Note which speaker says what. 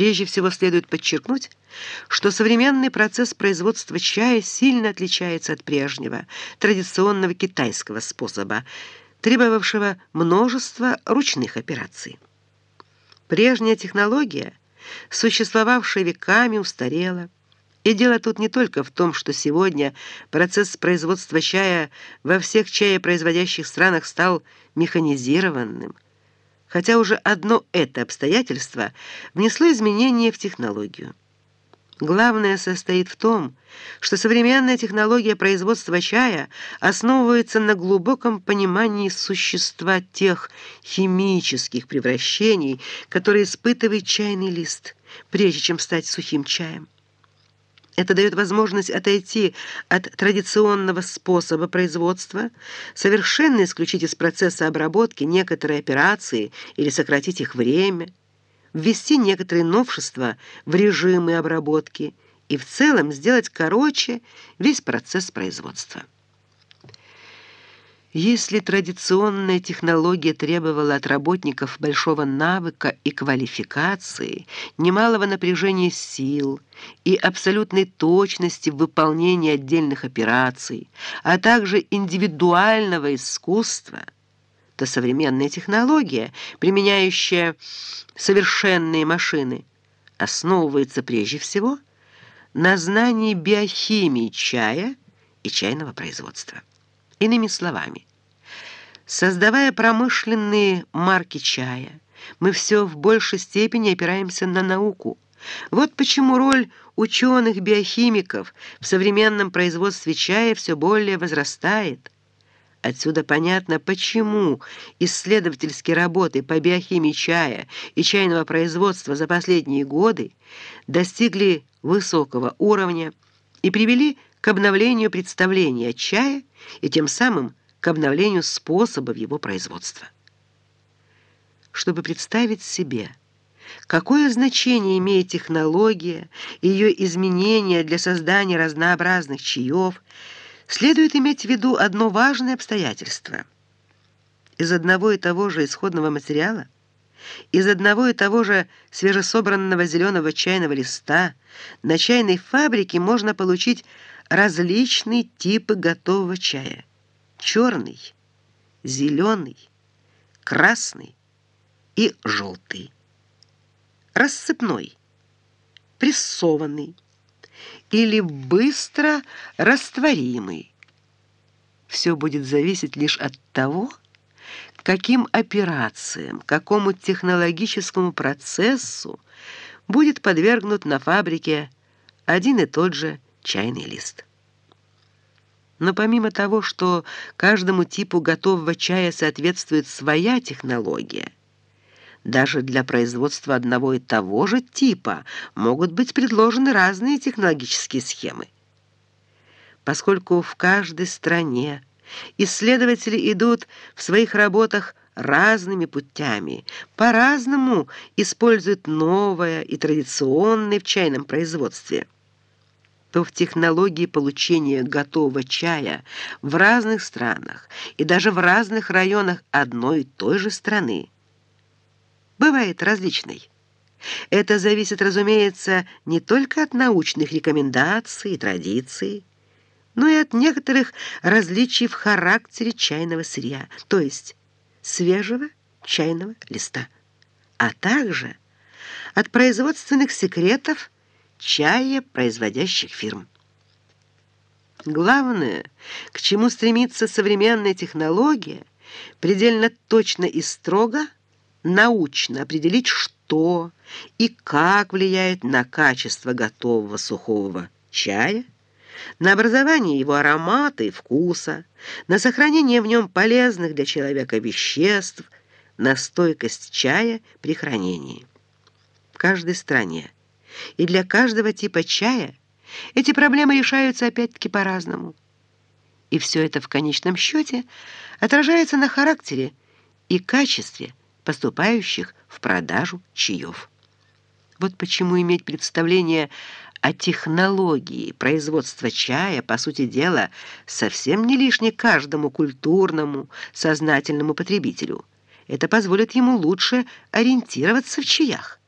Speaker 1: Прежде всего следует подчеркнуть, что современный процесс производства чая сильно отличается от прежнего, традиционного китайского способа, требовавшего множества ручных операций. Прежняя технология, существовавшая веками, устарела. И дело тут не только в том, что сегодня процесс производства чая во всех чаепроизводящих странах стал механизированным, хотя уже одно это обстоятельство внесло изменения в технологию. Главное состоит в том, что современная технология производства чая основывается на глубоком понимании существа тех химических превращений, которые испытывает чайный лист, прежде чем стать сухим чаем. Это дает возможность отойти от традиционного способа производства, совершенно исключить из процесса обработки некоторые операции или сократить их время, ввести некоторые новшества в режимы обработки и в целом сделать короче весь процесс производства. Если традиционная технология требовала от работников большого навыка и квалификации, немалого напряжения сил и абсолютной точности в выполнении отдельных операций, а также индивидуального искусства, то современная технология, применяющая совершенные машины, основывается прежде всего на знании биохимии чая и чайного производства. Иными словами, создавая промышленные марки чая, мы все в большей степени опираемся на науку. Вот почему роль ученых-биохимиков в современном производстве чая все более возрастает. Отсюда понятно, почему исследовательские работы по биохимии чая и чайного производства за последние годы достигли высокого уровня и привели к обновлению представления о чае и тем самым к обновлению способов его производства. Чтобы представить себе, какое значение имеет технология и ее изменения для создания разнообразных чаев, следует иметь в виду одно важное обстоятельство. Из одного и того же исходного материала, из одного и того же свежесобранного зеленого чайного листа на чайной фабрике можно получить различные типы готового чая. Черный, зеленый, красный и желтый. Рассыпной, прессованный или быстро растворимый. Все будет зависеть лишь от того, каким операциям, какому технологическому процессу будет подвергнут на фабрике один и тот же чайный лист. Но помимо того, что каждому типу готового чая соответствует своя технология, даже для производства одного и того же типа могут быть предложены разные технологические схемы. Поскольку в каждой стране исследователи идут в своих работах разными путями, по-разному используют новое и традиционное в чайном производстве – то в технологии получения готового чая в разных странах и даже в разных районах одной и той же страны бывает различной. Это зависит, разумеется, не только от научных рекомендаций и традиций, но и от некоторых различий в характере чайного сырья, то есть свежего чайного листа, а также от производственных секретов чая производящих фирм. Главное, к чему стремится современная технология, предельно точно и строго научно определить, что и как влияет на качество готового сухого чая, на образование его аромата и вкуса, на сохранение в нем полезных для человека веществ, на стойкость чая при хранении. В каждой стране и для каждого типа чая эти проблемы решаются опять-таки по-разному. И все это в конечном счете отражается на характере и качестве поступающих в продажу чаев. Вот почему иметь представление о технологии производства чая, по сути дела, совсем не лишне каждому культурному, сознательному потребителю. Это позволит ему лучше ориентироваться в чаях.